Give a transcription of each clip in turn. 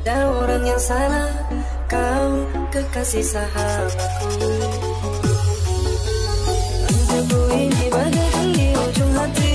Ada orang yang salah Kau kekasih sahabatku. Anggapku ini bagaikan di ujung hati.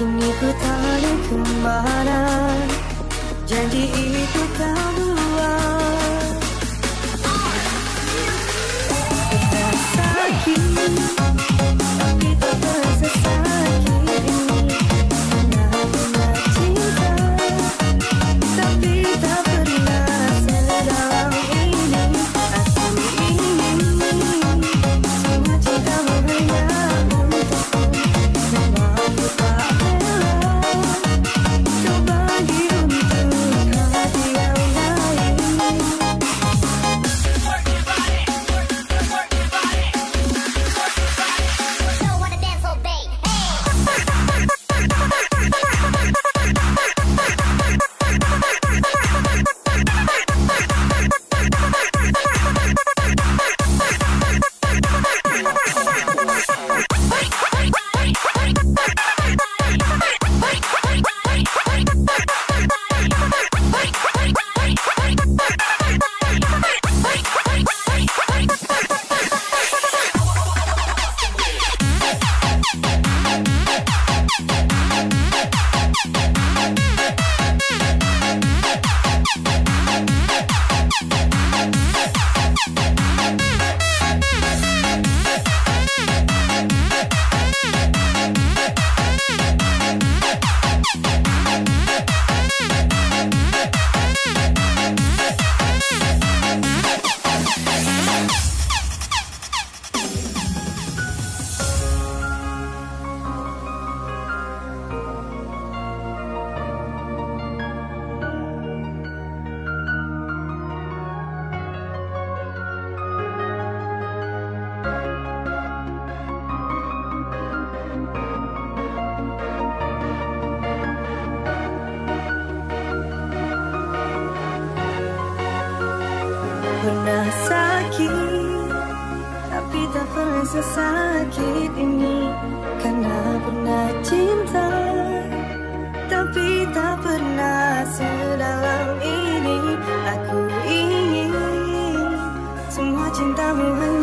Sungguh tarik kemana Janji itu kau dua Kita sakit Tapi tak tersesat sakit ini karena pernah cinta tapi tak pernah sedalam ini. Aku ingin semua cintamu hanya